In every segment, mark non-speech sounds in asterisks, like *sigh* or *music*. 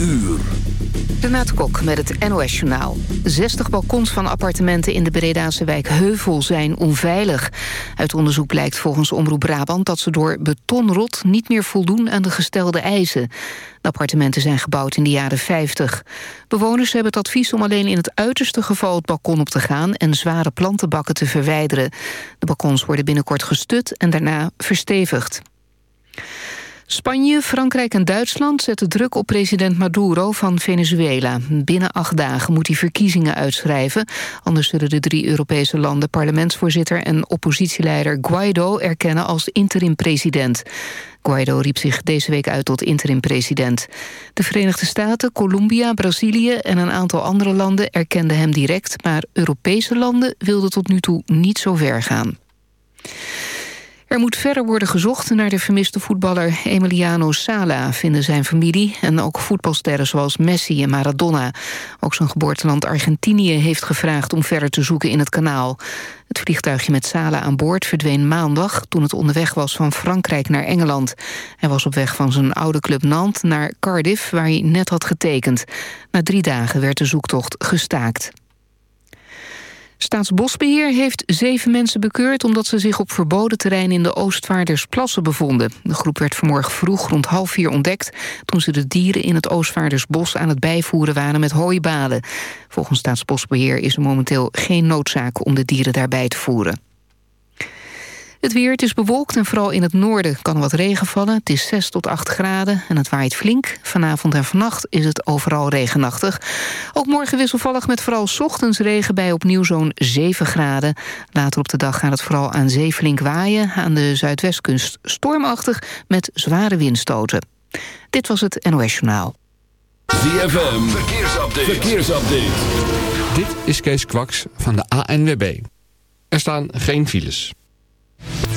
uur. Renate Kok met het NOS Journaal. 60 balkons van appartementen in de Bredaanse wijk Heuvel zijn onveilig. Uit onderzoek blijkt volgens Omroep Brabant dat ze door betonrot... niet meer voldoen aan de gestelde eisen. De appartementen zijn gebouwd in de jaren 50. Bewoners hebben het advies om alleen in het uiterste geval... het balkon op te gaan en zware plantenbakken te verwijderen. De balkons worden binnenkort gestut en daarna verstevigd. Spanje, Frankrijk en Duitsland zetten druk op president Maduro van Venezuela. Binnen acht dagen moet hij verkiezingen uitschrijven. Anders zullen de drie Europese landen parlementsvoorzitter... en oppositieleider Guaido erkennen als interim-president. Guaido riep zich deze week uit tot interim-president. De Verenigde Staten, Colombia, Brazilië en een aantal andere landen erkenden hem direct... maar Europese landen wilden tot nu toe niet zo ver gaan. Er moet verder worden gezocht naar de vermiste voetballer Emiliano Sala... vinden zijn familie en ook voetbalsterren zoals Messi en Maradona. Ook zijn geboorteland Argentinië heeft gevraagd om verder te zoeken in het kanaal. Het vliegtuigje met Sala aan boord verdween maandag... toen het onderweg was van Frankrijk naar Engeland. Hij was op weg van zijn oude club Nantes naar Cardiff... waar hij net had getekend. Na drie dagen werd de zoektocht gestaakt. Staatsbosbeheer heeft zeven mensen bekeurd... omdat ze zich op verboden terrein in de Oostvaardersplassen bevonden. De groep werd vanmorgen vroeg rond half vier ontdekt... toen ze de dieren in het Oostvaardersbos aan het bijvoeren waren met hooibaden. Volgens Staatsbosbeheer is er momenteel geen noodzaak om de dieren daarbij te voeren. Het weer, het is bewolkt en vooral in het noorden kan wat regen vallen. Het is 6 tot 8 graden en het waait flink. Vanavond en vannacht is het overal regenachtig. Ook morgen wisselvallig met vooral ochtends regen bij opnieuw zo'n 7 graden. Later op de dag gaat het vooral aan zee flink waaien. Aan de zuidwestkust stormachtig met zware windstoten. Dit was het NOS Journaal. ZFM, verkeersupdate. verkeersupdate. Dit is Kees Kwaks van de ANWB. Er staan geen files.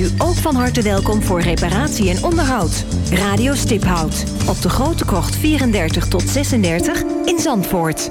u ook van harte welkom voor reparatie en onderhoud. Radio Stiphout op de Grote Krocht 34 tot 36 in Zandvoort.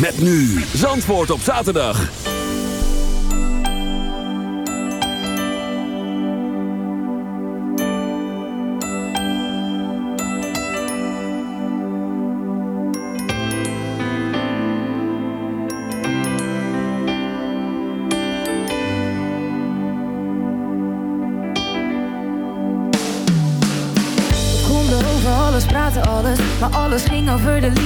Met nu Zandsport op zaterdag konden over alles praten alles, maar alles ging over de liefde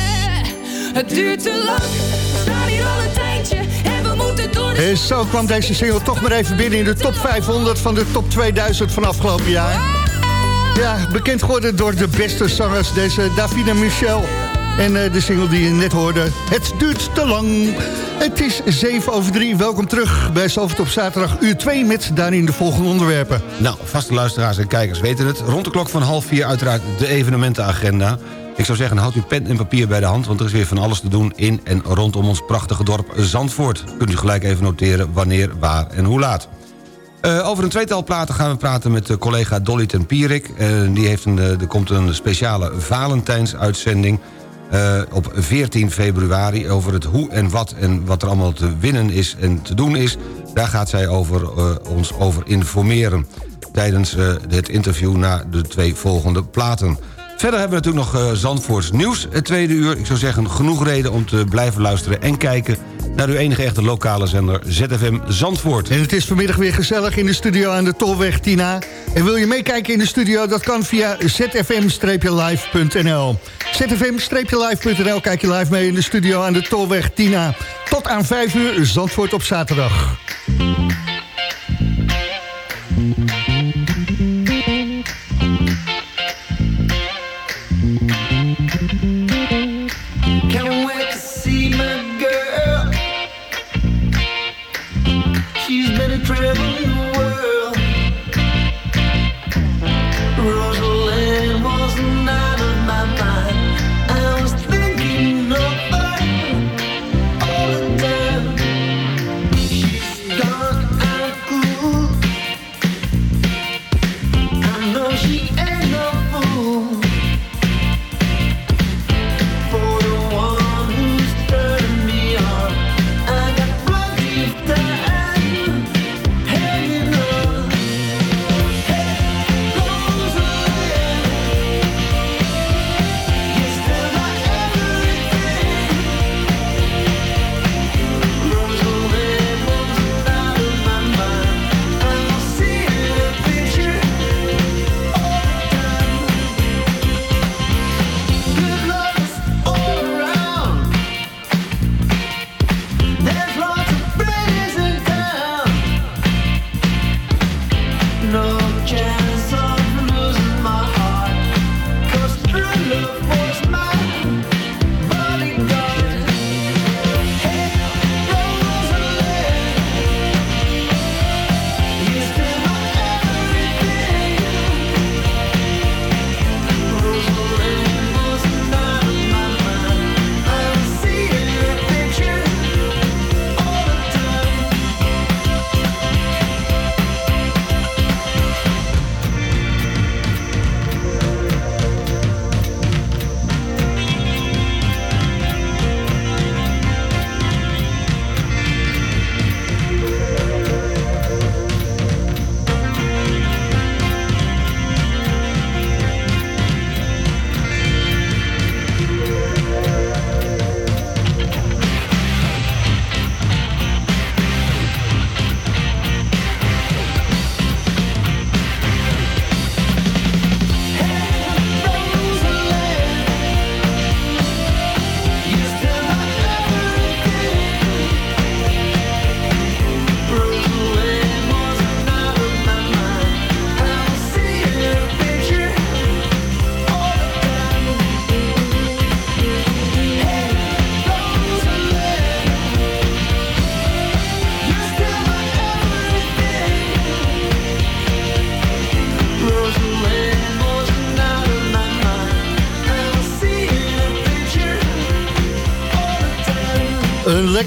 Het duurt te lang, we staan hier al een tijdje. En we moeten door de... En zo kwam deze single toch maar even binnen in de top 500 van de top 2000 van afgelopen jaar. Ja, bekend geworden door de beste zangers, deze Davina Michel. En uh, de single die je net hoorde, Het duurt te lang. Het is 7 over 3. Welkom terug bij Zalvert op zaterdag uur 2 met daarin de volgende onderwerpen. Nou, vaste luisteraars en kijkers weten het. Rond de klok van half vier uiteraard de evenementenagenda. Ik zou zeggen, houd uw pen en papier bij de hand... want er is weer van alles te doen in en rondom ons prachtige dorp Zandvoort. Kunt u gelijk even noteren wanneer, waar en hoe laat. Uh, over een tweetal platen gaan we praten met uh, collega Dolly ten Pierik. Uh, die heeft een, er komt een speciale Valentijnsuitzending op 14 februari... over het hoe en wat en wat er allemaal te winnen is en te doen is. Daar gaat zij over, ons over informeren... tijdens het interview na de twee volgende platen. Verder hebben we natuurlijk nog Zandvoorts nieuws, het tweede uur. Ik zou zeggen, genoeg reden om te blijven luisteren en kijken naar uw enige echte lokale zender ZFM Zandvoort. En het is vanmiddag weer gezellig in de studio aan de Tolweg Tina. En wil je meekijken in de studio, dat kan via zfm-live.nl. zfm-live.nl, kijk je live mee in de studio aan de Tolweg Tina. Tot aan 5 uur Zandvoort op zaterdag.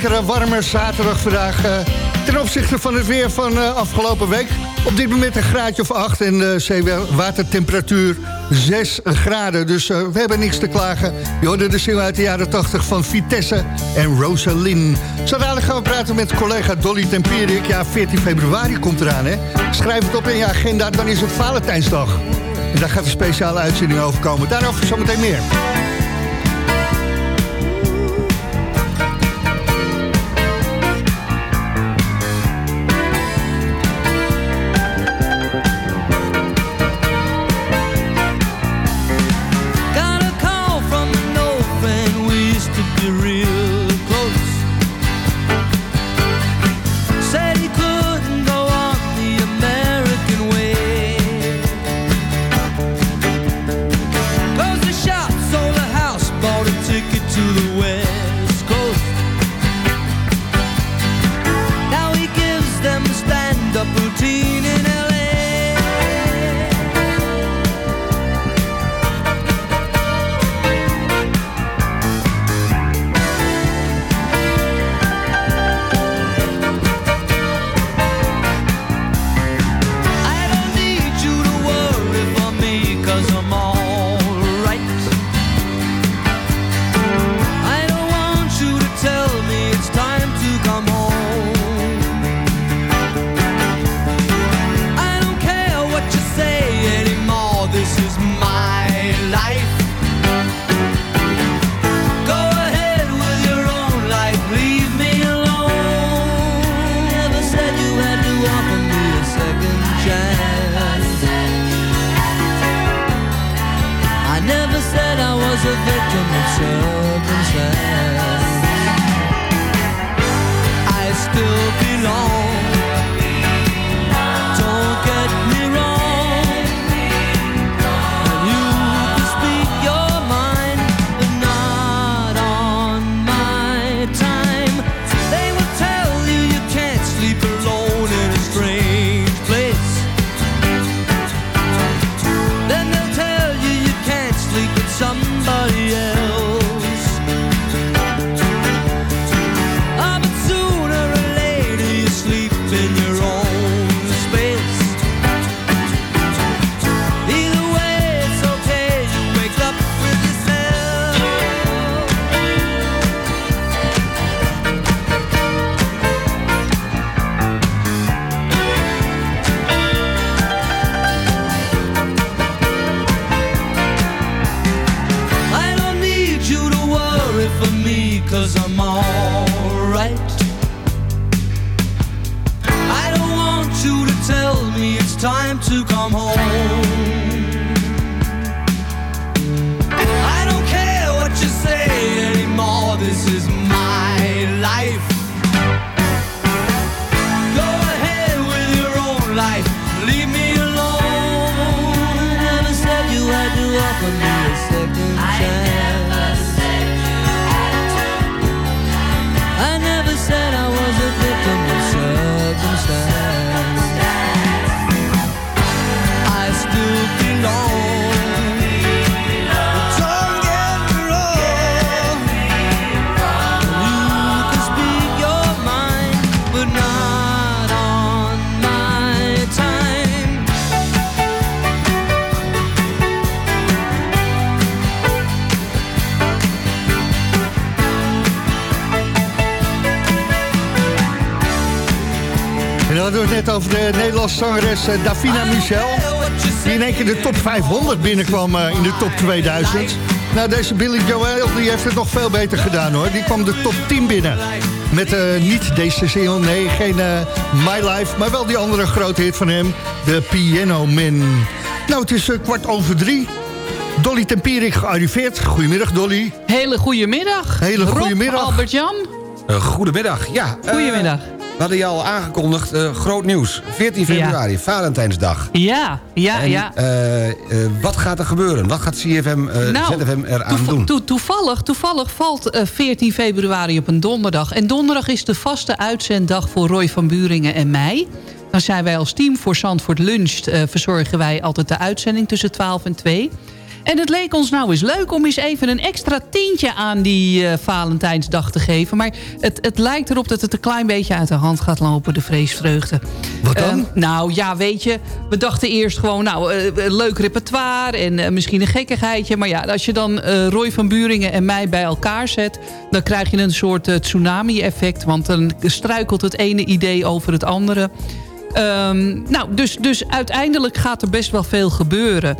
Lekkere warme zaterdag vandaag. eh, ten opzichte van het weer van eh, afgelopen week. Op dit moment een graadje of 8 en de zeewatertemperatuur 6 graden. Dus eh, we hebben niks te klagen. Je hoorde de single uit de jaren 80 van Vitesse en Rosalind. Zo gaan we praten met collega Dolly Tempierik. Ja, 14 februari komt eraan, hè. Schrijf het op in je agenda, dan is het Valentijnsdag. En daar gaat een speciale uitzending over komen. Daarover zometeen meer. A victim of circumstance. Hadden we het net over de Nederlandse zangeres eh, Davina Michel. Die in één keer de top 500 binnenkwam eh, in de top 2000. Nou, deze Billy Joel die heeft het nog veel beter gedaan hoor. Die kwam de top 10 binnen. Met eh, niet deze single, nee, geen My Life. Maar wel die andere grote hit van hem, de Piano Man. Nou, het is kwart over drie. Dolly Tempierik gearriveerd. Goedemiddag Dolly. Hele goede middag. Hele goede middag. Albert-Jan. Goedemiddag, ja. eh, Goedemiddag. We hadden je al aangekondigd, eh, groot nieuws. 14 februari, Valentijnsdag. Ja, ja, En, ja. eh, eh, wat gaat er gebeuren? Wat gaat CFM, Nou, ZFM eraan toev- doen? toe- toevallig, toevallig valt eh, 14 februari op een donderdag. En donderdag is de vaste uitzenddag voor Roy van Buringen en mij. Dan zijn wij als team voor Zandvoort Luncht... eh, verzorgen wij altijd de uitzending tussen 12 en 2. En het leek ons nou eens leuk om eens even een extra tientje aan die eh, Valentijnsdag te geven. Maar het, het lijkt erop dat het een klein beetje uit de hand gaat lopen, de vreesvreugde. Wat dan? Ehm, nou ja, weet je, we dachten eerst gewoon, nou, eh, een leuk repertoire en eh, misschien een gekkigheidje. Maar ja, als je dan eh, Roy van Buringen en mij bij elkaar zet... dan krijg je een soort eh, tsunami-effect. Want dan struikelt het ene idee over het andere. Ehm, nou, dus, dus uiteindelijk gaat er best wel veel gebeuren.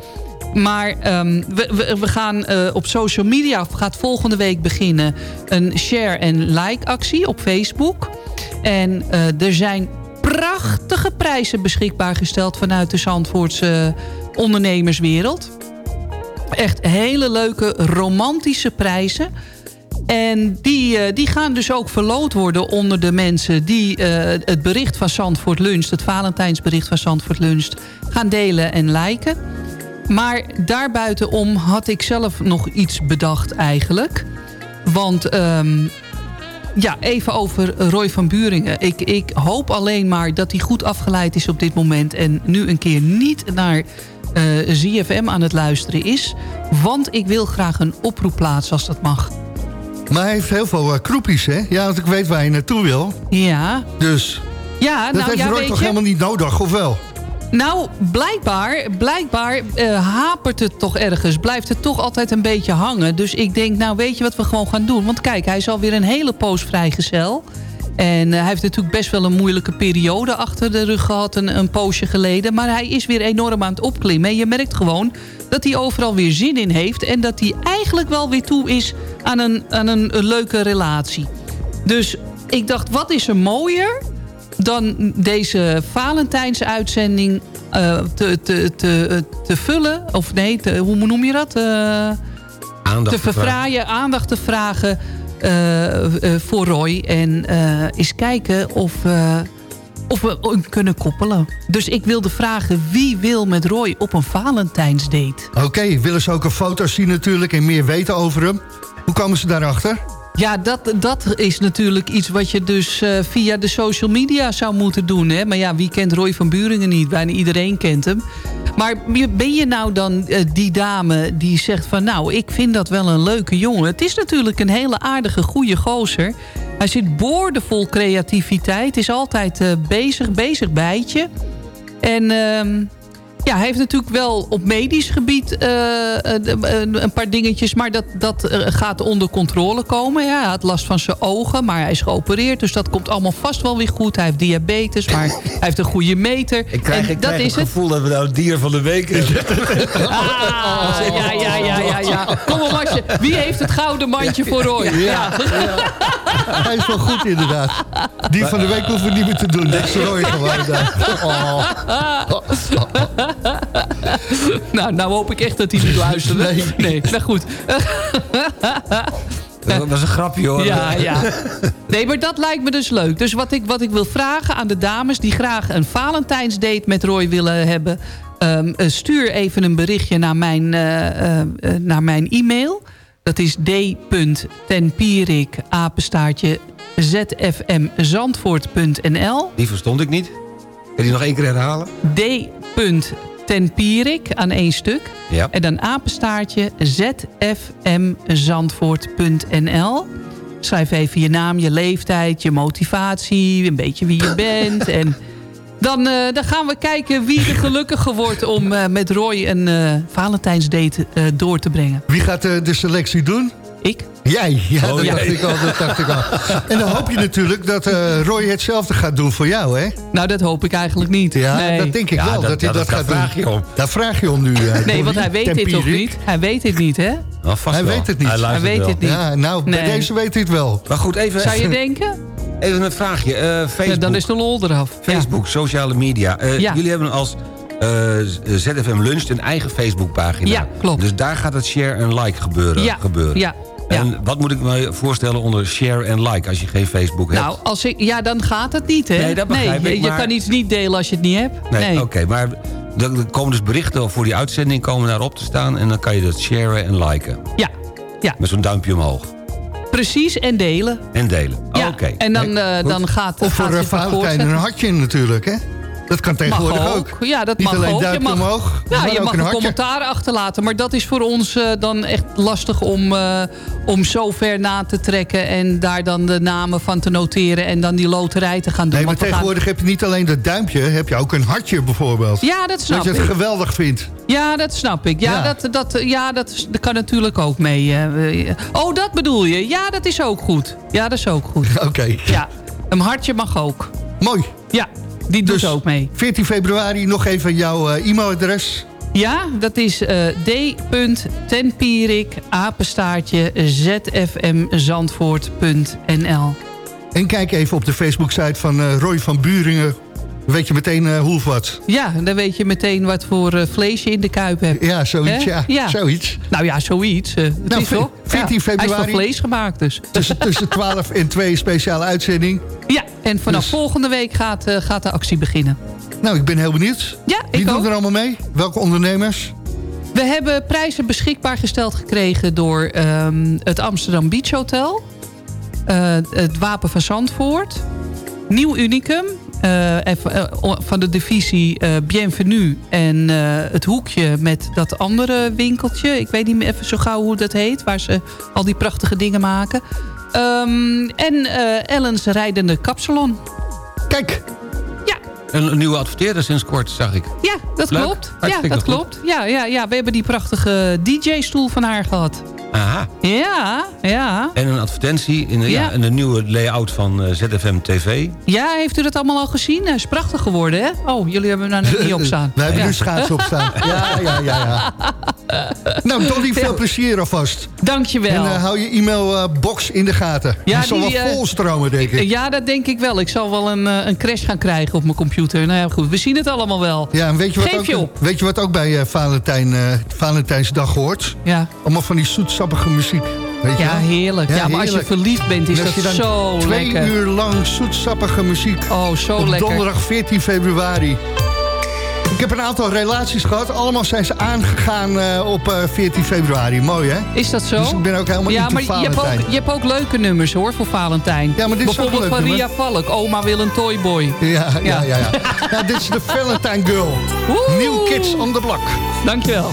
Maar ehm, we, we, gaan eh, op social media, gaat volgende week beginnen... een share- en like-actie op Facebook. En eh, er zijn prachtige prijzen beschikbaar gesteld... vanuit de Zandvoortse ondernemerswereld. Echt hele leuke, romantische prijzen. En die, eh, die gaan dus ook verloot worden onder de mensen... die het bericht van Zandvoort Lunch, het Valentijnsbericht van Zandvoort Lunch... gaan delen en liken. Maar daarbuitenom had ik zelf nog iets bedacht eigenlijk. Want ehm, ja, even over Roy van Buringen. Ik, ik hoop alleen maar dat hij goed afgeleid is op dit moment... en nu een keer niet naar eh ZFM aan het luisteren is. Want ik wil graag een oproep plaatsen als dat mag. Maar hij heeft heel veel eh, kroepies, hè? Ja, want ik weet waar je naartoe wil. Ja. Dus Ja, dat nou heeft ja, Roy toch je... helemaal niet nodig, of wel? Nou, blijkbaar, blijkbaar eh, hapert het toch ergens. Blijft het toch altijd een beetje hangen. Dus ik denk, nou weet je wat we gewoon gaan doen? Want kijk, hij is alweer een hele poos vrijgezel. En eh, hij heeft natuurlijk best wel een moeilijke periode achter de rug gehad... Een, een poosje geleden. Maar hij is weer enorm aan het opklimmen. En je merkt gewoon dat hij overal weer zin in heeft... en dat hij eigenlijk wel weer toe is aan een, aan een, een leuke relatie. Dus ik dacht, wat is er mooier dan deze Valentijnsuitzending eh, te, te, te, te vullen. Of nee, te- hoe noem je dat? Eh, Aandacht te verfraaien, aandacht te vragen eh, voor Roy. En eens kijken of, of we hem kunnen koppelen. Dus ik wilde vragen, wie wil met Roy op een Valentijnsdate? Oké, willen ze ook een foto zien natuurlijk en meer weten over hem? Hoe komen ze daarachter? Ja, dat, dat is natuurlijk iets wat je dus eh, via de social media zou moeten doen. Hè? Maar ja, wie kent Roy van Buringen niet? Bijna iedereen kent hem. Maar ben je nou dan eh, die dame die zegt van... nou, ik vind dat wel een leuke jongen. Het is natuurlijk een hele aardige, goede gozer. Hij zit boordevol creativiteit. Is altijd eh, bezig, bezig bijtje. En... ja, hij heeft natuurlijk wel op medisch gebied eh, eh, een een paar dingetjes... maar dat, dat eh, gaat onder controle komen. Ja, hij had last van zijn ogen, maar hij is geopereerd... dus dat komt allemaal vast wel weer goed. Hij heeft diabetes, maar hij heeft een goede meter. Ik krijg, en ik dat krijg is het het. gevoel dat we nou het dier van de week *laughs* hebben. Ah, ja, ja, ja, ja, ja. Kom op, Marsje. Wie heeft het gouden mandje voor Roy? Ja. Hij is wel goed inderdaad. Die van de week hoeven we niet meer te doen. Dat is Roy gewoon. *laughs* Oh. *laughs* *laughs* nou, nou hoop ik echt dat hij niet luistert. Nee. nee nou goed. *laughs* Dat was een grapje hoor. Ja, ja. Nee, maar dat lijkt me dus leuk. Dus wat ik, wat ik wil vragen aan de dames... die graag een Valentijnsdate met Roy willen hebben... ehm, eh, stuur even een berichtje naar mijn, eh, eh, naar mijn e-mail. Dat is d.tenpierik, apenstaartje, zfmzandvoort.nl. Die verstond ik niet. Kan je die nog één keer herhalen? d.tenpierik aan één stuk. Ja. En dan apenstaartje zfmzandvoort.nl. Schrijf even je naam, je leeftijd, je motivatie, een beetje wie je bent. en dan, eh, dan gaan we kijken wie er gelukkiger wordt om eh, met Roy een eh Valentijnsdate eh, door te brengen. Wie gaat de selectie doen? Ik. Jij, ja, Oh, dat, jij. Dacht ik al, dat dacht ik al. *laughs* En dan hoop je natuurlijk dat eh, Roy hetzelfde gaat doen voor jou, hè? Nou, dat hoop ik eigenlijk niet. Ja, nee. dat denk ik Ja, wel, dat, dat- hij dat- dat, daar gaat vraag doen. je om. Daar vraag je om nu. eh, Nee, want hij weet dit toch niet? Hij weet dit niet, hè? Nou, vast Hij wel. weet het niet. Hij weet wel. het niet. Ja, nou, bij deze weet hij het wel. Maar goed, even, Zou je denken? even een vraagje. Eh, Ja, Facebook, dan is de lol eraf. Ja. Facebook sociale media. Eh, Ja. Jullie hebben als eh, ZFM Lunch een eigen Facebookpagina. Ja, klopt. Dus daar gaat het share en like gebeuren. Ja, gebeuren. ja, ja. En wat moet ik me voorstellen onder share en like als je geen Facebook hebt? Nou, als ik, ja, dan gaat het niet, hè? Nee, dat begrijp je, ik, je maar- kan iets niet delen als je het niet hebt. Nee, Nee. oké, maar er komen dus berichten voor die uitzending komen daarop te staan... en dan kan je dat sharen en liken. Ja, ja, Met zo'n duimpje omhoog. precies. En delen. En delen. Ja. Oké. En dan, Nee, eh, goed. dan gaat, Of gaat voor je uh, Valentijn een hartje natuurlijk, hè? Dat kan tegenwoordig mag ook. Ja, dat Niet mag alleen ook. duimpje je mag, omhoog, je mag een commentaar achterlaten. Maar dat is voor ons eh, dan echt lastig om, eh, om zo ver na te trekken... en daar dan de namen van te noteren en dan die loterij te gaan doen. Nee, maar gaan- tegenwoordig heb je niet alleen dat duimpje, heb je ook een hartje bijvoorbeeld. Ja, dat snap Dat je het ik. geweldig vindt. Ja, dat snap ik. Ja, Ja. Dat, dat, ja dat, kan natuurlijk ook mee. eh. oh, dat bedoel je. Ja, dat is ook goed. Ja, dat is ook goed. *laughs* Oké. Ja, een hartje mag ook. Mooi. Ja, die doet Dus ook mee. 14 februari nog even jouw eh, e-mailadres. Ja, dat is eh d.tenpierik, apenstaartje, zfmzandvoort.nl. En kijk even op de Facebook-site van eh, Roy van Buringen. Dan weet je meteen eh, hoe of wat. Ja, dan weet je meteen wat voor eh, vlees je in de kuip hebt. Ja, zoiets, ja. Zoiets. Nou ja, zoiets. eh, het Nou, is toch? 14 Ja, Hij is februari. van vlees gemaakt dus. Tussen, tussen *laughs* 12 en 2 speciale uitzending. Ja, en vanaf Dus- volgende week gaat, gaat de actie beginnen. Nou, ik ben heel benieuwd. Ja, Wie ik doet ook. er allemaal mee? Welke ondernemers? We hebben prijzen beschikbaar gesteld gekregen door ehm, het Amsterdam Beach Hotel. het Wapen van Zandvoort. Nieuw Unicum. Eh, even, eh, van de divisie eh, Bienvenue. En eh, het hoekje met dat andere winkeltje. Ik weet niet meer even zo gauw hoe dat heet. Waar ze al die prachtige dingen maken. Ehm, en eh, Ellens Rijdende Kapsalon. Kijk. Ja, Een, nieuwe adverteerder sinds kort, zag ik. ja, dat Leuk. klopt. Ja, dat goed. klopt. Ja, ja, ja, we hebben die prachtige DJ-stoel van haar gehad. Aha. Ja, ja. En een advertentie in de, ja. Ja. in de nieuwe layout van eh, ZFM TV. Ja, heeft u dat allemaal al gezien? Hij is prachtig geworden, hè? Oh, jullie hebben hem nou net niet op staan. *laughs* Wij hebben ja. nu schaatsen op staan. *laughs* Ja, ja, ja, ja. Nou, Dolly, veel plezier alvast. Dankjewel. En eh, hou je e-mailbox in de gaten. Ja, die zal die, wel eh, vol stromen, denk ik. Ja, dat denk ik wel. Ik zal wel een, eh, een crash gaan krijgen op mijn computer. Nou ja, goed. We zien het allemaal wel. Ja, en weet je wat, Geef ook, je op. weet je wat ook bij eh, Valentijn, eh, Valentijnsdag hoort? Ja. Allemaal van die zoetsappige muziek. Weet je Ja, heerlijk. Ja, maar als je verliefd bent, is dat zo twee lekker. uur lang zoetsappige muziek. Oh, zo op lekker. donderdag 14 februari. Ik heb een aantal relaties gehad. Allemaal zijn ze aangegaan eh, op eh, 14 februari. Mooi, hè? Is dat zo? Dus ik ben ook helemaal ja, maar je hebt, ook, je hebt ook leuke nummers hoor voor Valentijn. Ja, maar dit is Bijvoorbeeld van Ria. Valk. Oma wil een toyboy. Ja, ja, ja. Ja. ja, Nou, dit is de Valentine Girl. New Kids on the Block. Dankjewel.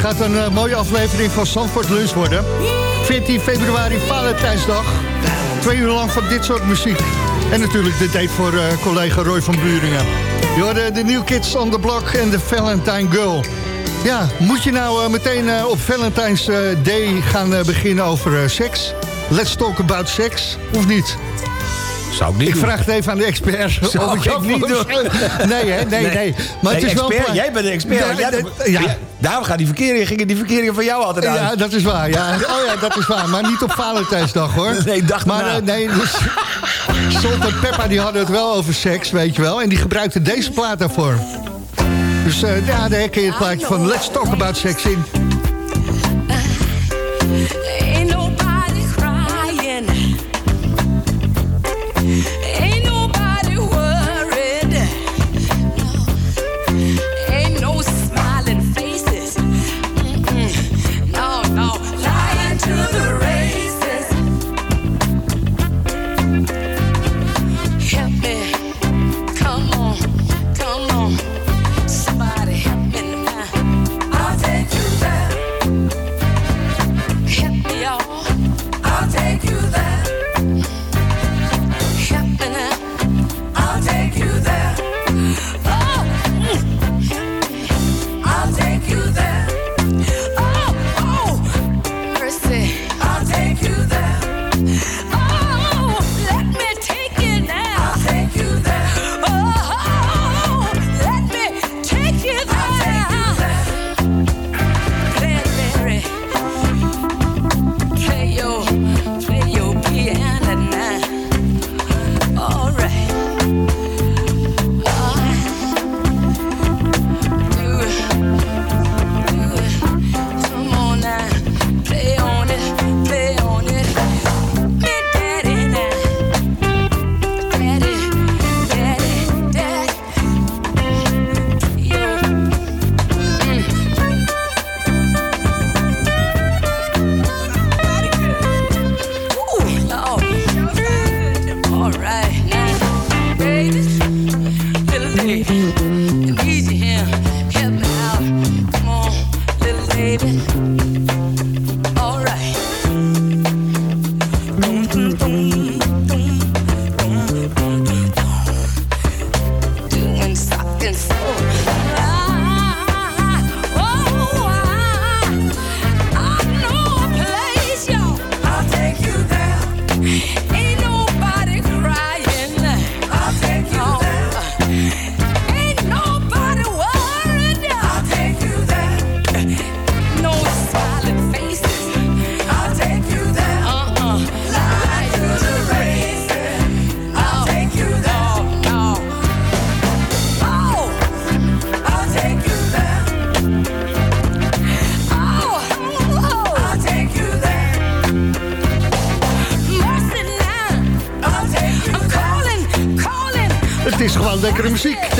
gaat een eh, mooie aflevering van Zandvoort Lunch worden. 14 februari, Valentijnsdag. Twee uur lang van dit soort muziek. En natuurlijk de date voor eh, collega Roy van Buringen. Je de New Kids on the Block en de Valentine Girl. Ja, moet je nou eh, meteen op Valentine's Day gaan beginnen over seks? Let's talk about sex, of niet? Zou ik niet Ik doen. vraag het even aan de expert. *laughs* Zou Of ik niet doen. Nee, hè? Nee, nee. Maar het is wel... expert, jij bent de expert. Ja, Jij- dat- ja. Daarom gaan die verkeringen, gingen die verkeringen van jou altijd uit. Ja, dat is waar. Ja. Oh ja, dat is waar. Maar niet op Valentijnsdag, hoor. *laughs* Nee, dag Maar daarna. eh, nee, dus... *laughs* Salt en Peppa die hadden het wel over seks, weet je wel. En die gebruikten deze plaat daarvoor. Dus eh, ja, daar herken je het plaatje van Let's Talk About Sex in.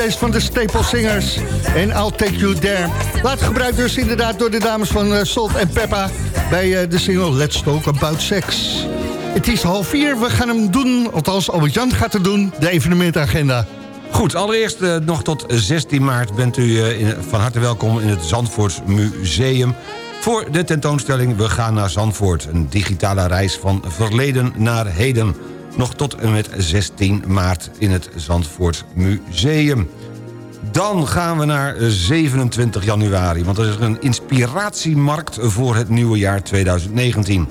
Deze van de Staple Singers. En I'll Take You There. Laat gebruikt dus inderdaad door de dames van eh, Salt en Peppa... bij eh, de single Let's Talk About Sex. Het is half vier. We gaan hem doen. Althans, Albert-Jan gaat het doen. De evenementagenda. Goed, allereerst eh, nog tot 16 maart bent u van harte welkom in het Zandvoorts Museum... voor de tentoonstelling We gaan naar Zandvoort. Een digitale reis van verleden naar heden. Nog tot en met 16 maart in het Zandvoorts Museum. Dan gaan we naar 27 januari, want er is een inspiratiemarkt voor het nieuwe jaar 2019.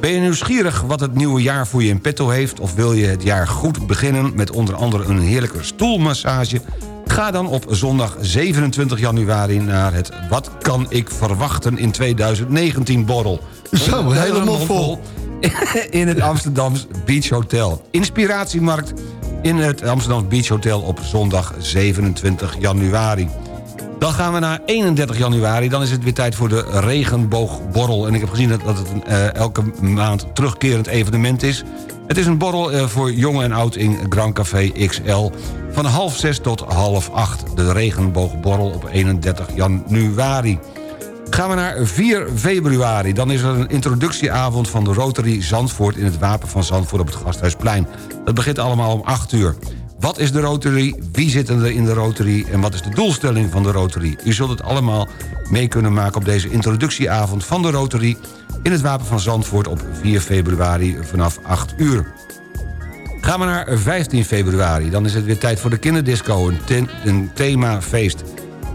Ben je nieuwsgierig wat het nieuwe jaar voor je in petto heeft... of wil je het jaar goed beginnen met onder andere een heerlijke stoelmassage... ga dan op zondag 27 januari naar het Wat kan ik verwachten in 2019 borrel. Zo, helemaal vol. *laughs* In het Amsterdams Beach Hotel. Inspiratiemarkt in het Amsterdam Beach Hotel op zondag 27 januari. Dan gaan we naar 31 januari. Dan is het weer tijd voor de regenboogborrel. En ik heb gezien dat, dat het een, eh, elke maand terugkerend evenement is. Het is een borrel eh, voor jong en oud in Grand Café XL. Van half zes tot half acht. De regenboogborrel op 31 januari. Gaan we naar 4 februari. Dan is er een introductieavond van de Rotary Zandvoort... in het Wapen van Zandvoort op het Gasthuisplein. Dat begint allemaal om 8 uur. Wat is de Rotary? Wie zitten er in de Rotary? En wat is de doelstelling van de Rotary? U zult het allemaal mee kunnen maken op deze introductieavond van de Rotary... in het Wapen van Zandvoort op 4 februari vanaf 8 uur. Gaan we naar 15 februari. Dan is het weer tijd voor de kinderdisco, een, themafeest.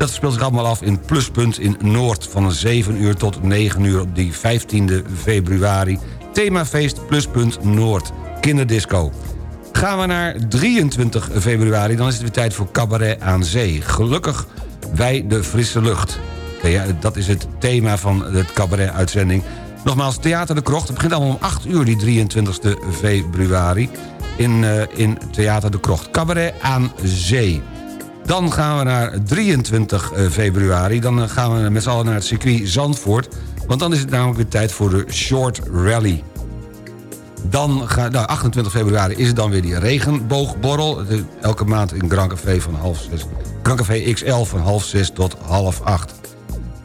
Dat speelt zich allemaal af in Pluspunt in Noord... van 7 uur tot 9 uur op die 15 februari. Themafeest Pluspunt Noord, kinderdisco. Gaan we naar 23 februari, dan is het weer tijd voor Cabaret aan Zee. Gelukkig wij de frisse lucht. Ja, dat is het thema van het cabaret-uitzending. Nogmaals, Theater de Krocht. Het begint allemaal om 8 uur, die 23 februari. In, eh, in Theater de Krocht. Cabaret aan Zee. Dan gaan we naar 23 februari. Dan eh, gaan we met z'n allen naar het circuit Zandvoort. Want dan is het namelijk weer tijd voor de Short Rally. Dan ga, nou, 28 februari is het dan weer die regenboogborrel. Elke maand in Grand Café van half zes. Grand Café XL van half zes tot half acht.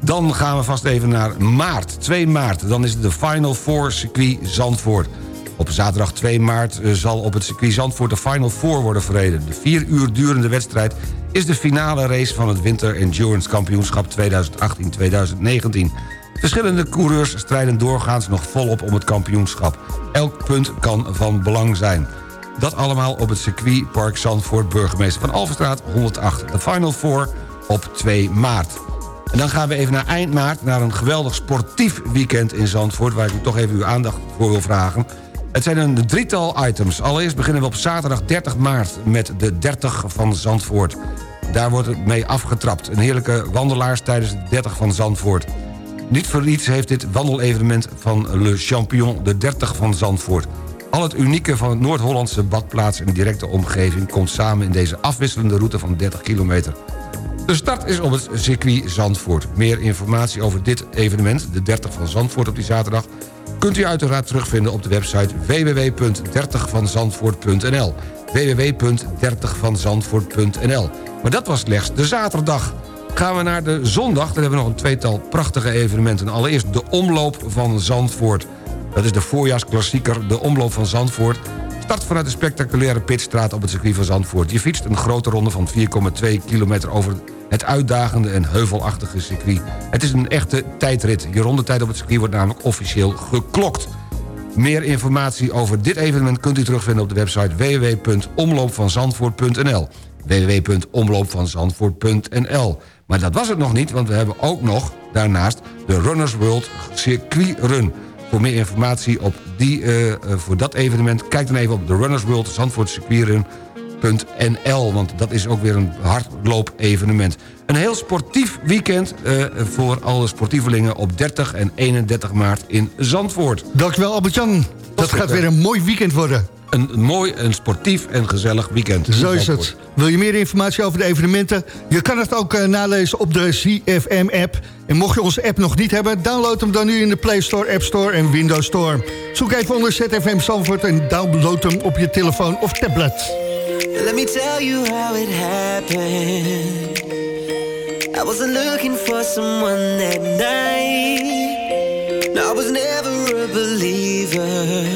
Dan gaan we vast even naar maart, 2 maart. Dan is het de Final Four circuit Zandvoort. Op zaterdag 2 maart eh, zal op het circuit Zandvoort de Final Four worden verreden. De vier uur durende wedstrijd is de finale race van het Winter Endurance Kampioenschap 2018-2019. Verschillende coureurs strijden doorgaans nog volop om het kampioenschap. Elk punt kan van belang zijn. Dat allemaal op het circuitpark Zandvoort, burgemeester van Alverstraat 108. De Final Four op 2 maart. En dan gaan we even naar eind maart, naar een geweldig sportief weekend in Zandvoort... waar ik u toch even uw aandacht voor wil vragen. Het zijn een drietal items. Allereerst beginnen we op zaterdag 30 maart met de 30 van Zandvoort. Daar wordt het mee afgetrapt. Een heerlijke wandelaars tijdens de 30 van Zandvoort. Niet voor niets heeft dit wandelevenement van Le Champion de 30 van Zandvoort. Al het unieke van het Noord-Hollandse badplaats en directe omgeving... komt samen in deze afwisselende route van 30 kilometer. De start is op het circuit Zandvoort. Meer informatie over dit evenement, de 30 van Zandvoort op die zaterdag... kunt u uiteraard terugvinden op de website www.30vanzandvoort.nl www.30vanzandvoort.nl Maar dat was slechts de zaterdag. Gaan we naar de zondag, dan hebben we nog een tweetal prachtige evenementen. Allereerst de Omloop van Zandvoort. Dat is de voorjaarsklassieker, de Omloop van Zandvoort... Start vanuit de spectaculaire pitstraat op het circuit van Zandvoort. Je fietst een grote ronde van 4,2 kilometer over het uitdagende en heuvelachtige circuit. Het is een echte tijdrit. Je rondetijd op het circuit wordt namelijk officieel geklokt. Meer informatie over dit evenement kunt u terugvinden op de website www.omloopvanzandvoort.nl www.omloopvanzandvoort.nl Maar dat was het nog niet, want we hebben ook nog daarnaast de Runners World Circuit Run. Voor meer informatie op die, eh, eh, voor dat evenement... kijk dan even op de Runners World want dat is ook weer een hardloop-evenement. Een heel sportief weekend eh, voor alle sportievelingen op 30 en 31 maart in Zandvoort. Dankjewel Albert-Jan. Dat gaat weer een mooi weekend worden. Een mooi, een sportief en gezellig weekend. Zo is het. Wil je meer informatie over de evenementen? Je kan het ook eh, nalezen op de CFM-app. En mocht je onze app nog niet hebben... download hem dan nu in de Play Store, App Store en Windows Store. Zoek even onder ZFM Zandvoort en download hem op je telefoon of tablet. Let me tell you how it happened. I wasn't looking for someone that night. No, I was never a believer.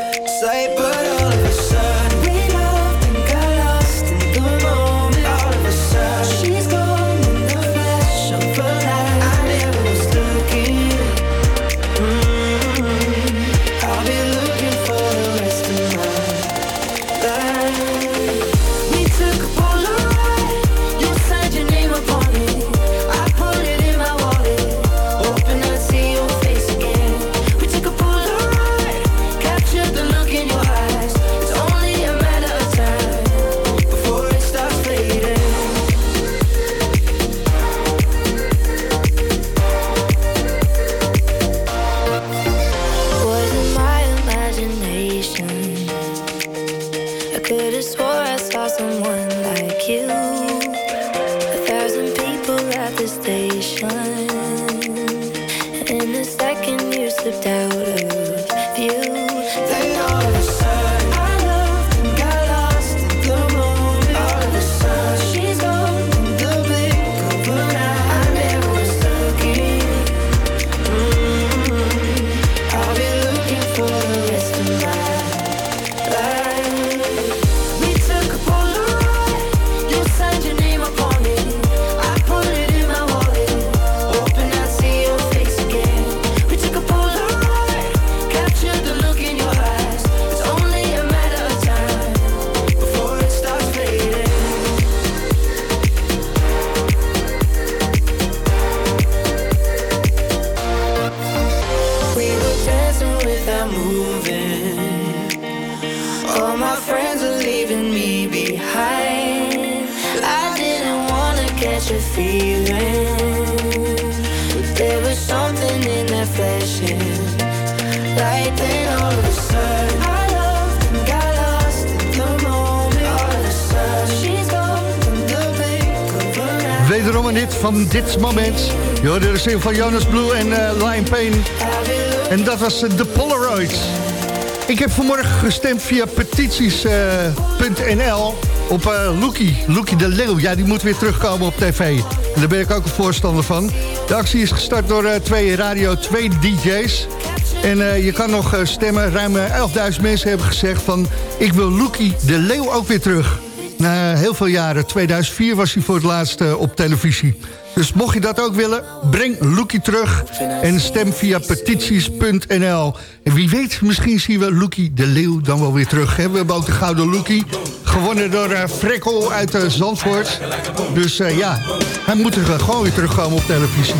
dit moment. De zin van Jonas Blue en eh, Lion Pain. En dat was eh, de Polaroids. Ik heb vanmorgen gestemd via petities.nl eh, op uh, Loekie. De Leeuw. Ja, die moet weer terugkomen op tv. En daar ben ik ook een voorstander van. De actie is gestart door twee radio, twee DJ's. En je kan nog stemmen. Ruim 11.000 mensen hebben gezegd van... ik wil Loekie de Leeuw ook weer terug. Na heel veel jaren, 2004 was hij voor het laatst eh, op televisie. Dus mocht je dat ook willen, breng Loekie terug en stem via petities.nl. En wie weet, misschien zien we Loekie de Leeuw dan wel weer terug. We hebben ook de Gouden Loekie, gewonnen door eh, Frekkel uit eh, Zandvoort. Dus ja, hij moet er gewoon weer terugkomen op televisie.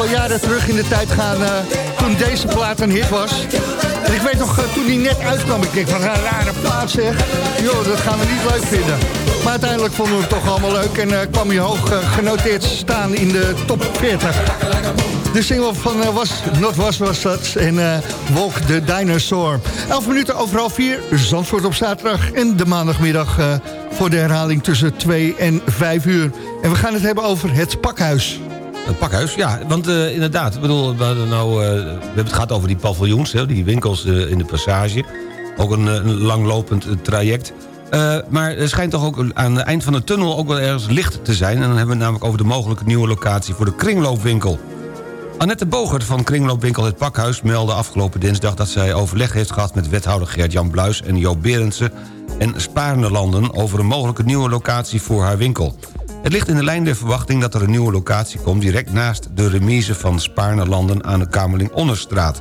aantal jaren terug in de tijd gaan eh, toen deze plaat een hit was. En ik weet nog, eh, toen die net uitkwam, ik denk, wat een rare plaat zeg. Joh, dat gaan we niet leuk vinden. Maar uiteindelijk vonden we het toch allemaal leuk en eh, kwam hier hoog genoteerd staan in de top 40. De single van was, Not Was was dat en Walk the Dinosaur. 11 minuten overal 4, Zandvoort op zaterdag en de maandagmiddag voor de herhaling tussen 2 en 5 uur. En we gaan het hebben over het pakhuis. Het pakhuis, ja, want eh, inderdaad, bedoel, we, nou, eh, we hebben het gehad over die paviljoens, hè, die winkels eh, in de passage. Ook een, langlopend traject. Maar er schijnt toch ook aan het eind van de tunnel ook wel ergens licht te zijn. En dan hebben we het namelijk over de mogelijke nieuwe locatie voor de kringloopwinkel. Annette Bogert van kringloopwinkel Het Pakhuis meldde afgelopen dinsdag... dat zij overleg heeft gehad met wethouder Gert-Jan Bluis en Joop Berendsen... en Spaarne Landen over een mogelijke nieuwe locatie voor haar winkel. Het ligt in de lijn der verwachting dat er een nieuwe locatie komt... direct naast de remise van Spaarne Landen aan de Kamerling-Onnerstraat.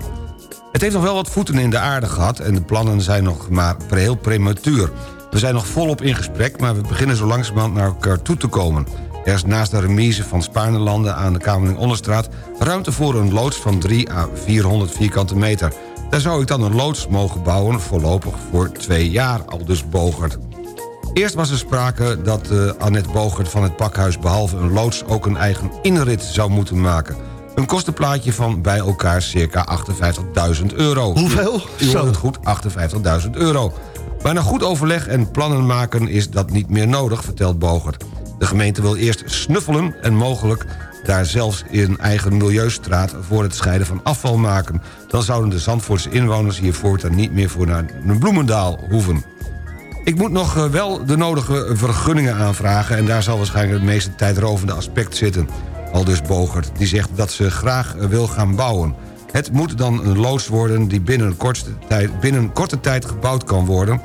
Het heeft nog wel wat voeten in de aarde gehad... en de plannen zijn nog maar heel prematuur. We zijn nog volop in gesprek, maar we beginnen zo langzamerhand naar elkaar toe te komen. Er is naast de remise van Spaarnelanden aan de Kamerling-Onderstraat... ruimte voor een loods van 3 à 400 vierkante meter. Daar zou ik dan een loods mogen bouwen, voorlopig voor twee jaar, al dus Bogert. Eerst was er sprake dat uh, Annette Bogert van het pakhuis... behalve een loods ook een eigen inrit zou moeten maken. Een kostenplaatje van bij elkaar circa 58.000 euro. Hoeveel? U hoort het goed, 58.000 euro. Maar na goed overleg en plannen maken is dat niet meer nodig, vertelt Bogert. De gemeente wil eerst snuffelen en mogelijk daar zelfs in eigen milieustraat... voor het scheiden van afval maken. Dan zouden de Zandvoortse inwoners hier voortaan niet meer voor naar een Bloemendaal hoeven. Ik moet nog eh, wel de nodige vergunningen aanvragen... en daar zal waarschijnlijk het meeste tijdrovende aspect zitten. Al dus Bogert, die zegt dat ze graag eh, wil gaan bouwen. Het moet dan een loods worden die binnen, kortste tijd, binnen korte tijd gebouwd kan worden...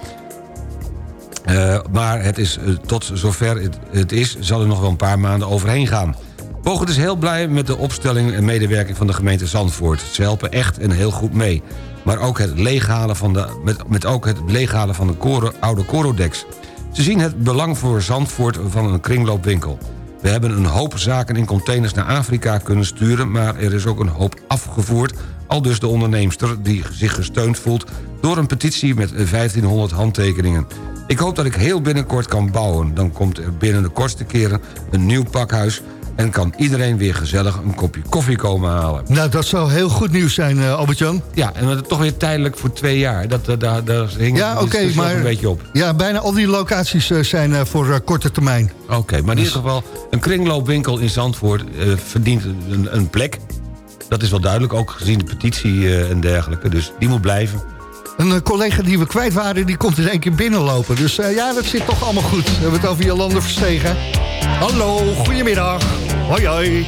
Uh, maar het is, tot zover het, het, is, zal er nog wel een paar maanden overheen gaan. Bogert is heel blij met de opstelling en medewerking van de gemeente Zandvoort. Ze helpen echt en heel goed mee. Maar ook het leeghalen van de, met, met ook het leeghalen van de oude Corodex. Ze zien het belang voor Zandvoort van een kringloopwinkel. We hebben een hoop zaken in containers naar Afrika kunnen sturen... maar er is ook een hoop afgevoerd... al dus de onderneemster die zich gesteund voelt... door een petitie met 1500 handtekeningen. Ik hoop dat ik heel binnenkort kan bouwen. Dan komt er binnen de kortste keren een nieuw pakhuis... en kan iedereen weer gezellig een kopje koffie komen halen. Nou, dat zou heel goed nieuws zijn, uh, Albert-Jan. Ja, en dat toch weer tijdelijk voor twee jaar. Dat, uh, daar, daar hing ja, okay, maar een beetje op. Ja, bijna al die locaties uh, zijn voor korte termijn. Oké, okay, maar in dus... ieder geval... een kringloopwinkel in Zandvoort verdient een, een, plek. Dat is wel duidelijk, ook gezien de petitie en dergelijke. Dus die moet blijven. Een collega die we kwijt waren, die komt in één keer binnenlopen. Dus ja, dat zit toch allemaal goed. We hebben het over Jolande Verstegen. Hallo, goedemiddag. Hoi, hoi.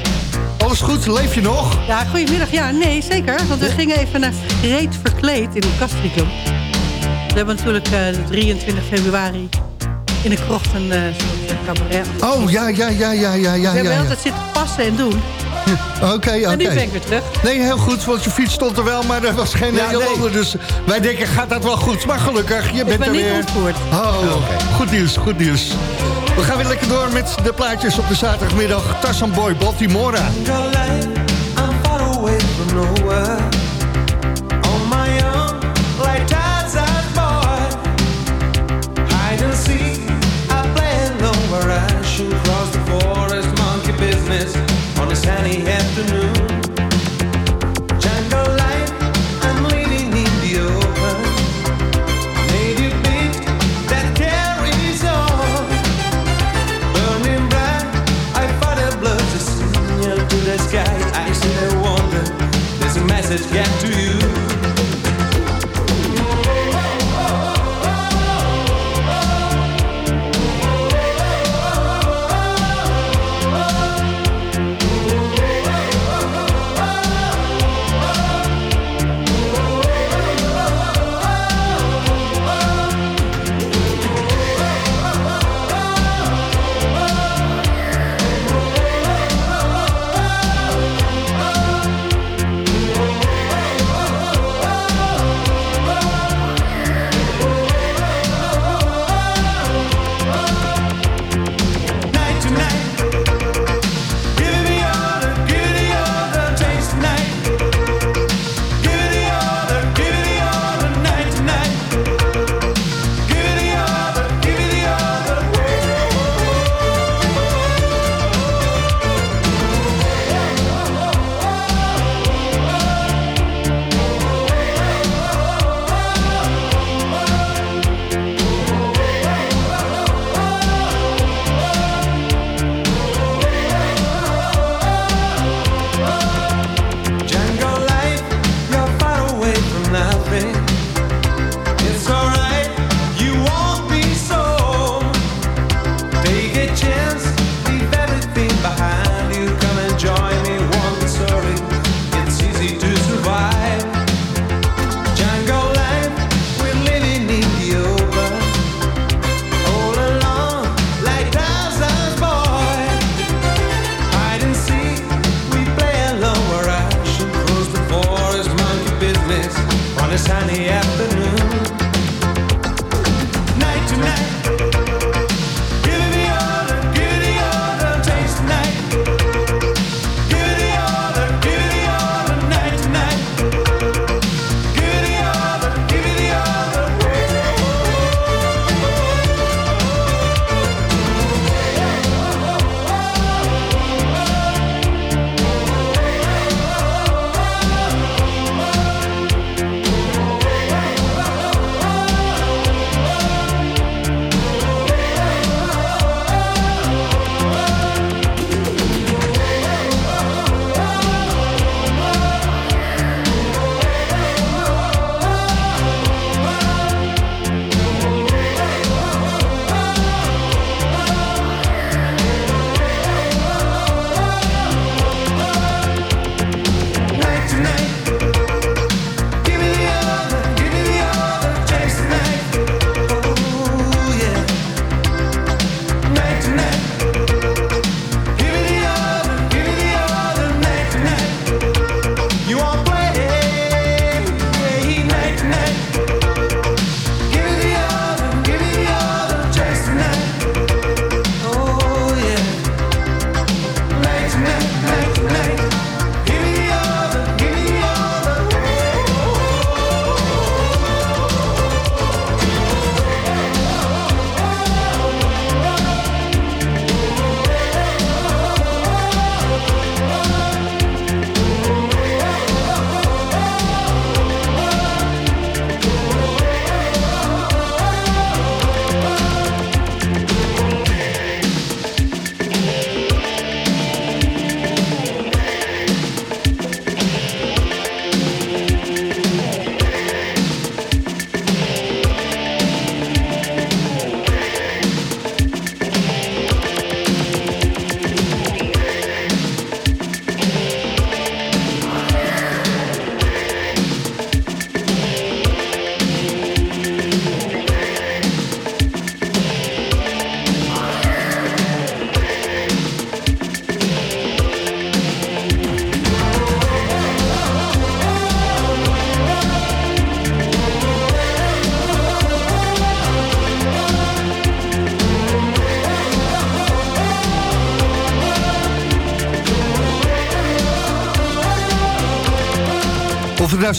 Alles goed? Leef je nog? Ja, goedemiddag. Ja, nee, zeker. Want we gingen even naar Reet Verkleed in de Castricum. We hebben natuurlijk uh, 23 februari in de krocht een uh, cabaret. Oh, ja, ja, ja, ja, ja, ja. We hebben ja, ja. altijd zitten passen en doen. Oké, oké. Okay, en nu ben ik weer terug. Nee, heel goed, want je fiets stond er wel, maar er was geen ja, Nederlander. Nee. Dus wij denken, gaat dat wel goed? Maar gelukkig, je ik bent ben er niet weer. ontvoerd. Oh, okay. goed nieuws, goed nieuws. We gaan weer lekker door met de plaatjes op de zaterdagmiddag. Tarzan Boy, Baltimora.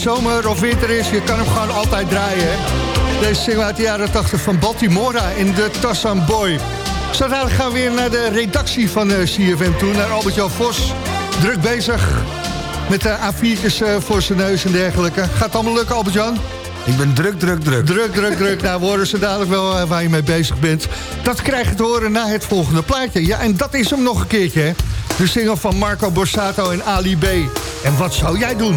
Zomer of winter is, je kan hem gewoon altijd draaien. Hè? Deze single uit de jaren 80 van Baltimora in de Tassan Boy. Zo dadelijk gaan we weer naar de redactie van eh, CFM toe, naar Albert-Jan Vos. Druk bezig met de A4'tjes eh, voor zijn neus en dergelijke. Gaat het allemaal lukken, Albert-Jan? Ik ben druk, druk, druk. Druk, druk, druk. Nou, we horen ze dadelijk wel eh, waar je mee bezig bent. Dat krijg je te horen na het volgende plaatje. Ja, en dat is hem nog een keertje, hè. De single van Marco Borsato en Ali B. En wat zou jij doen?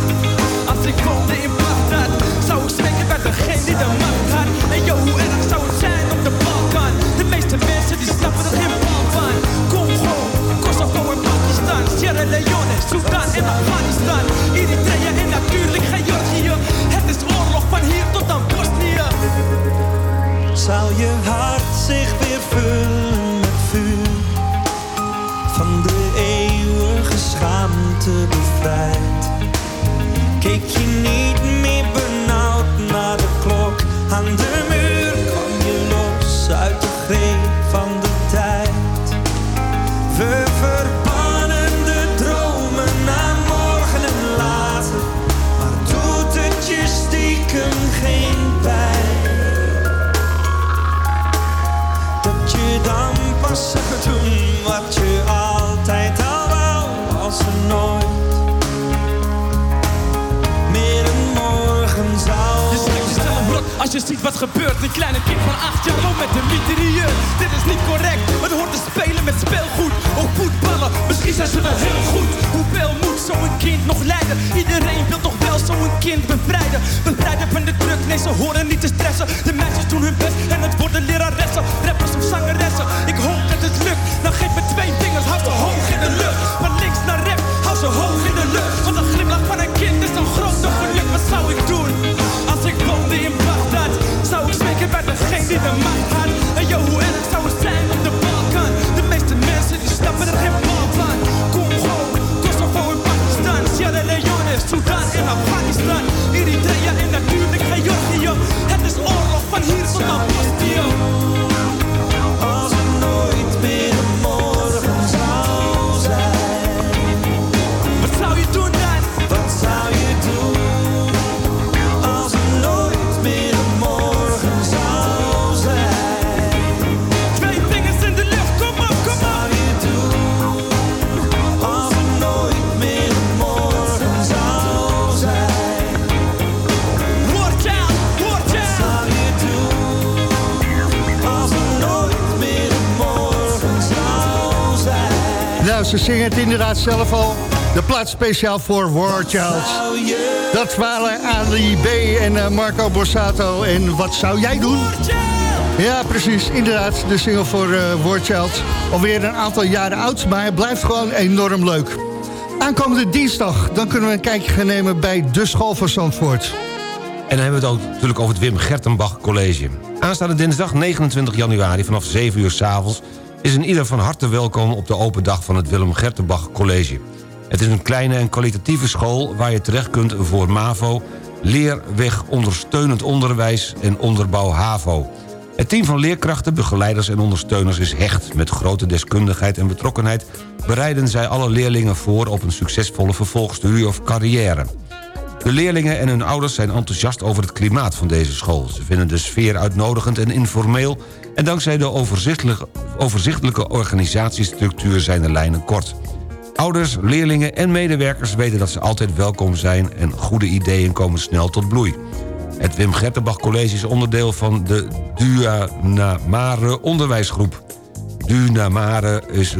Woonde in Bagdad. Zou ik spreken bij degene die de macht had? En yo, hoe erg zou het zijn op de Balkan? De meeste mensen die snappen er geen bal van Congo, Kosovo en Pakistan Sierra Leone, Sudan en Afghanistan. Eritrea en natuurlijk Georgië. Het is oorlog van hier tot aan Bosnië. Zal je hart zich weer vullen met vuur? Van de eeuwige schaamte bevrijd zelf al. De plaats speciaal voor War Child. Dat waren Ali B en eh, Marco Borsato. En wat zou jij doen? Ja, precies. Inderdaad, de single voor eh War Child. Alweer een aantal jaren oud, maar het blijft gewoon enorm leuk. Aankomende dinsdag, dan kunnen we een kijkje gaan nemen bij de school van Zandvoort. En dan hebben we het ook natuurlijk over het Wim Gertenbach College. Aanstaande dinsdag 29 januari vanaf 7 uur s'avonds... is een ieder van harte welkom op de open dag van het Willem Gertenbach College. Het is een kleine en kwalitatieve school waar je terecht kunt voor MAVO... leerweg ondersteunend onderwijs en onderbouw HAVO. Het team van leerkrachten, begeleiders en ondersteuners is hecht. Met grote deskundigheid en betrokkenheid bereiden zij alle leerlingen voor... op een succesvolle vervolgstudie of carrière. De leerlingen en hun ouders zijn enthousiast over het klimaat van deze school. Ze vinden de sfeer uitnodigend en informeel... en dankzij de overzichtelijke, overzichtelijke organisatiestructuur zijn de lijnen kort. Ouders, leerlingen en medewerkers weten dat ze altijd welkom zijn... en goede ideeën komen snel tot bloei. Het Wim Gertenbach College is onderdeel van de Duanamare onderwijsgroep. Dunamare is,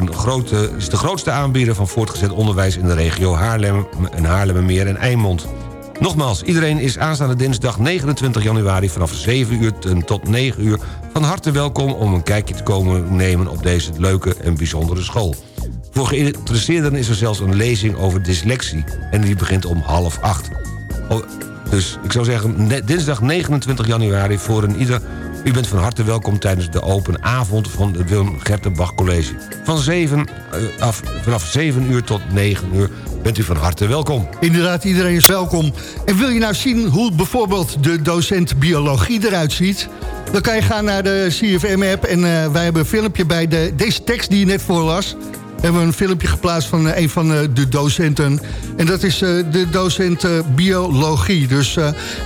is de grootste aanbieder van voortgezet onderwijs... in de regio Haarlem en Haarlemmermeer en Eimond. Nogmaals, iedereen is aanstaande dinsdag 29 januari... vanaf 7 uur tot 9 uur van harte welkom... om een kijkje te komen nemen op deze leuke en bijzondere school. Voor geïnteresseerden is er zelfs een lezing over dyslexie... en die begint om half acht. Oh, dus ik zou zeggen, dinsdag 29 januari voor een ieder... U bent van harte welkom tijdens de open avond van het Willem Gertenbach College. Van 7, eh, af, vanaf 7 uur tot 9 uur bent u van harte welkom. Inderdaad, iedereen is welkom. En wil je nou zien hoe bijvoorbeeld de docent biologie eruit ziet... dan kan je gaan naar de CFM-app en eh, wij hebben een filmpje bij de, deze tekst die je net voorlas... hebben we een filmpje geplaatst van eh, een van eh, de docenten. En dat is de docent biologie. Dus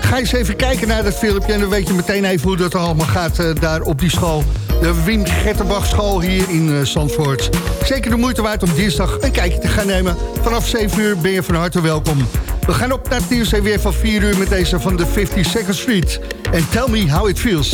ga eens even kijken naar dat filmpje... en dan weet je meteen even hoe dat allemaal gaat daar op die school. De Wim Getterbach school hier in eh, Zandvoort. Zeker de moeite waard om dinsdag een kijkje te gaan nemen. Vanaf 7 uur ben je van harte welkom. We gaan op naar het nieuws en weer van 4 uur met deze van de 52nd Street. En tell me how it feels.